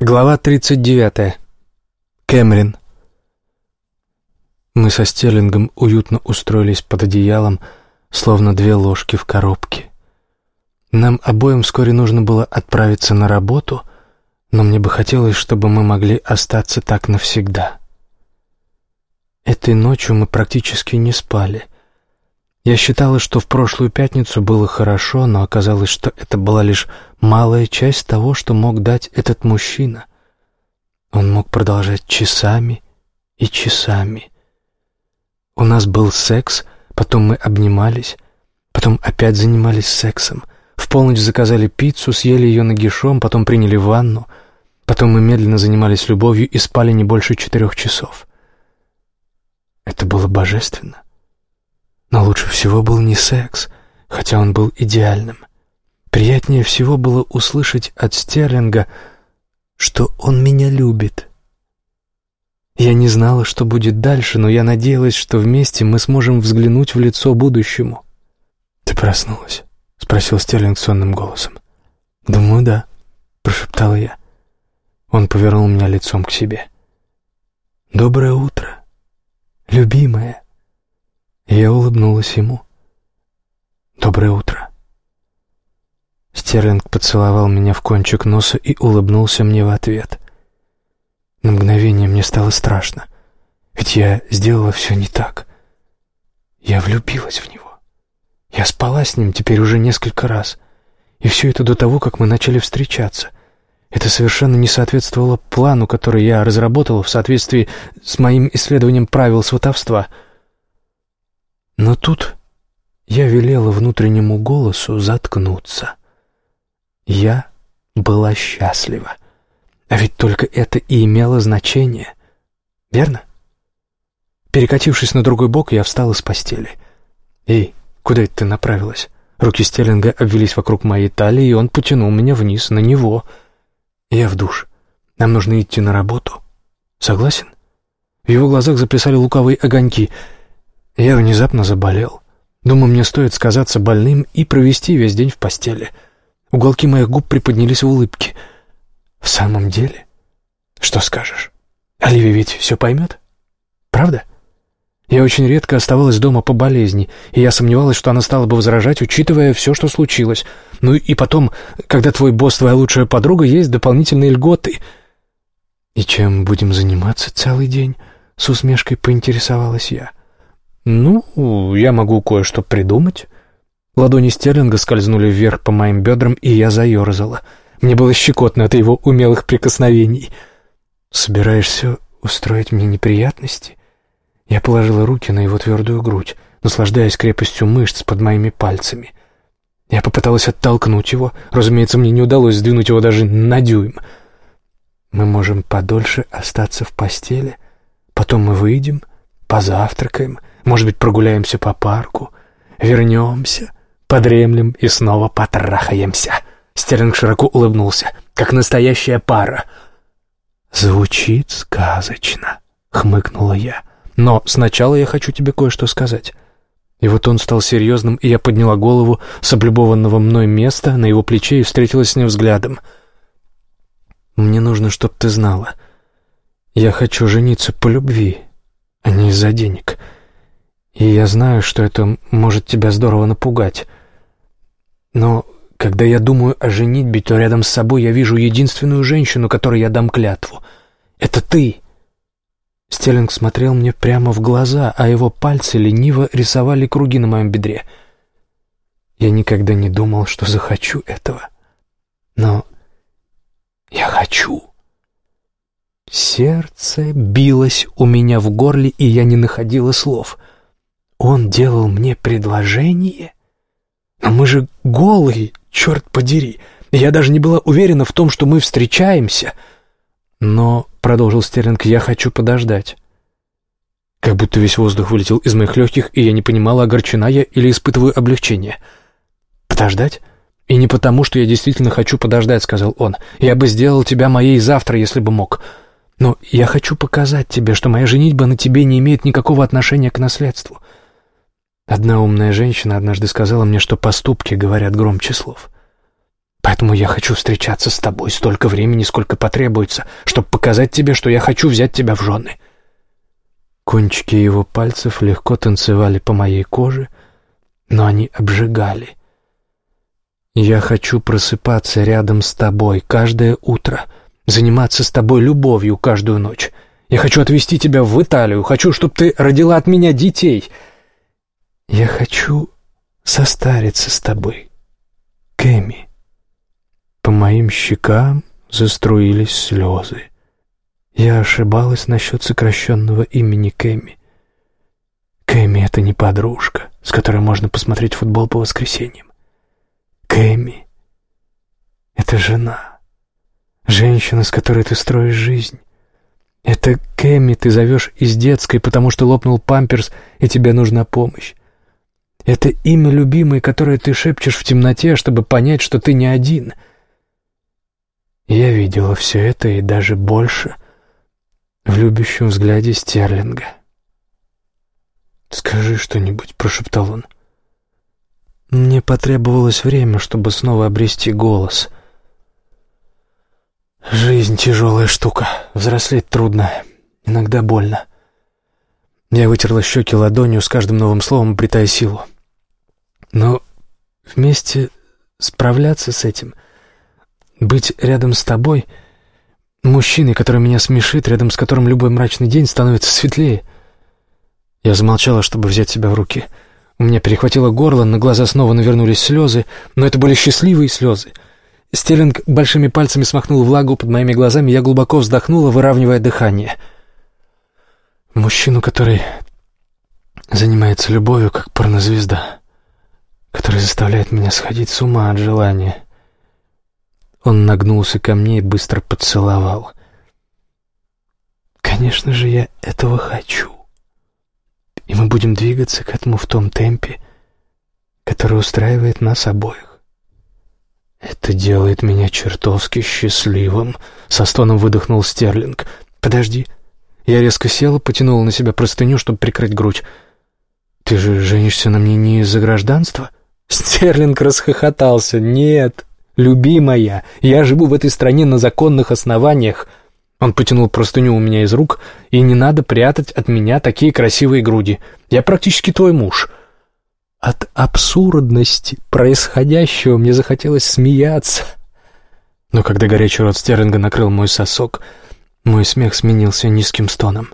Глава 39. Кэмрин. Мы со Стерлингом уютно устроились под одеялом, словно две ложки в коробке. Нам обоим вскоре нужно было отправиться на работу, но мне бы хотелось, чтобы мы могли остаться так навсегда. Этой ночью мы практически не спали. Я считала, что в прошлую пятницу было хорошо, но оказалось, что это была лишь малая часть того, что мог дать этот мужчина. Он мог продолжать часами и часами. У нас был секс, потом мы обнимались, потом опять занимались сексом. В полночь заказали пиццу, съели ее нагишом, потом приняли ванну, потом мы медленно занимались любовью и спали не больше четырех часов. Это было божественно. Но лучше всего был не секс, хотя он был идеальным. Приятнее всего было услышать от Стерлинга, что он меня любит. Я не знала, что будет дальше, но я надеялась, что вместе мы сможем взглянуть в лицо будущему. «Ты проснулась?» — спросил Стерлинг сонным голосом. «Думаю, да», — прошептала я. Он повернул меня лицом к себе. «Доброе утро» любимая». Я улыбнулась ему. «Доброе утро». Стерлинг поцеловал меня в кончик носа и улыбнулся мне в ответ. На мгновение мне стало страшно, ведь я сделала все не так. Я влюбилась в него. Я спала с ним теперь уже несколько раз, и все это до того, как мы начали встречаться. Это совершенно не соответствовало плану, который я разработал в соответствии с моим исследованием правил сватовства. Но тут я велела внутреннему голосу заткнуться. Я была счастлива. А ведь только это и имело значение. Верно? Перекатившись на другой бок, я встала с постели. «Эй, куда это ты направилась?» Руки Стеллинга обвелись вокруг моей талии, и он потянул меня вниз, на него — «Я в душ. Нам нужно идти на работу. Согласен?» В его глазах заплясали луковые огоньки. Я внезапно заболел. Думаю, мне стоит сказаться больным и провести весь день в постели. Уголки моих губ приподнялись в улыбке. «В самом деле? Что скажешь? Оливия ведь все поймет? Правда?» Я очень редко оставалась дома по болезни, и я сомневалась, что она стала бы возражать, учитывая все, что случилось. Ну и потом, когда твой босс твоя лучшая подруга, есть дополнительные льготы. «И чем будем заниматься целый день?» — с усмешкой поинтересовалась я. «Ну, я могу кое-что придумать». Ладони Стерлинга скользнули вверх по моим бедрам, и я заерзала. Мне было щекотно от его умелых прикосновений. «Собираешься устроить мне неприятности?» Я положила руки на его твердую грудь, наслаждаясь крепостью мышц под моими пальцами. Я попыталась оттолкнуть его. Разумеется, мне не удалось сдвинуть его даже на дюйм. Мы можем подольше остаться в постели. Потом мы выйдем, позавтракаем, может быть, прогуляемся по парку, вернемся, подремлем и снова потрахаемся. Стерлинг широко улыбнулся, как настоящая пара. «Звучит сказочно», — хмыкнула я. Но сначала я хочу тебе кое-что сказать». И вот он стал серьезным, и я подняла голову с облюбованного мной места на его плече и встретилась с ним взглядом. «Мне нужно, чтобы ты знала. Я хочу жениться по любви, а не из-за денег. И я знаю, что это может тебя здорово напугать. Но когда я думаю о женитьбе, то рядом с собой я вижу единственную женщину, которой я дам клятву. Это ты!» Стеллинг смотрел мне прямо в глаза, а его пальцы лениво рисовали круги на моем бедре. Я никогда не думал, что захочу этого. Но я хочу. Сердце билось у меня в горле, и я не находила слов. Он делал мне предложение? Но мы же голые, черт подери. Я даже не была уверена в том, что мы встречаемся — «Но», — продолжил Стерлинг, — «я хочу подождать». Как будто весь воздух вылетел из моих легких, и я не понимала, огорчена я или испытываю облегчение. «Подождать?» «И не потому, что я действительно хочу подождать», — сказал он. «Я бы сделал тебя моей завтра, если бы мог. Но я хочу показать тебе, что моя женитьба на тебе не имеет никакого отношения к наследству». Одна умная женщина однажды сказала мне, что поступки говорят громче слов. Поэтому я хочу встречаться с тобой столько времени, сколько потребуется, чтобы показать тебе, что я хочу взять тебя в жены». Кончики его пальцев легко танцевали по моей коже, но они обжигали. «Я хочу просыпаться рядом с тобой каждое утро, заниматься с тобой любовью каждую ночь. Я хочу отвезти тебя в Италию, хочу, чтобы ты родила от меня детей. Я хочу состариться с тобой, Кэми». По моим щекам заструились слезы. Я ошибалась насчет сокращенного имени Кэми. Кэми — это не подружка, с которой можно посмотреть футбол по воскресеньям. Кэми — это жена, женщина, с которой ты строишь жизнь. Это Кэми ты зовешь из детской, потому что лопнул памперс, и тебе нужна помощь. Это имя любимой, которое ты шепчешь в темноте, чтобы понять, что ты не один. Я видела все это и даже больше — в любящем взгляде Стерлинга. «Скажи что-нибудь», — прошептал он. Мне потребовалось время, чтобы снова обрести голос. Жизнь — тяжелая штука, взрослеть трудно, иногда больно. Я вытерла щеки ладонью с каждым новым словом, обретая силу. Но вместе справляться с этим, быть рядом с тобой — Мужчиной, который меня смешит, рядом с которым любой мрачный день становится светлее. Я замолчала, чтобы взять себя в руки. У меня перехватило горло, на глаза снова навернулись слезы, но это были счастливые слезы. Стерлинг большими пальцами смахнул влагу под моими глазами, я глубоко вздохнула, выравнивая дыхание. Мужчину, который занимается любовью, как порнозвезда, который заставляет меня сходить с ума от желания. Он нагнулся ко мне и быстро поцеловал. «Конечно же, я этого хочу. И мы будем двигаться к этому в том темпе, который устраивает нас обоих. Это делает меня чертовски счастливым», — со стоном выдохнул Стерлинг. «Подожди». Я резко села, потянула на себя простыню, чтобы прикрыть грудь. «Ты же женишься на мне не из-за гражданства?» Стерлинг расхохотался. «Нет, «Любимая, я живу в этой стране на законных основаниях». Он потянул простыню у меня из рук, и не надо прятать от меня такие красивые груди. Я практически твой муж. От абсурдности происходящего мне захотелось смеяться. Но когда горячий рот Стерлинга накрыл мой сосок, мой смех сменился низким стоном.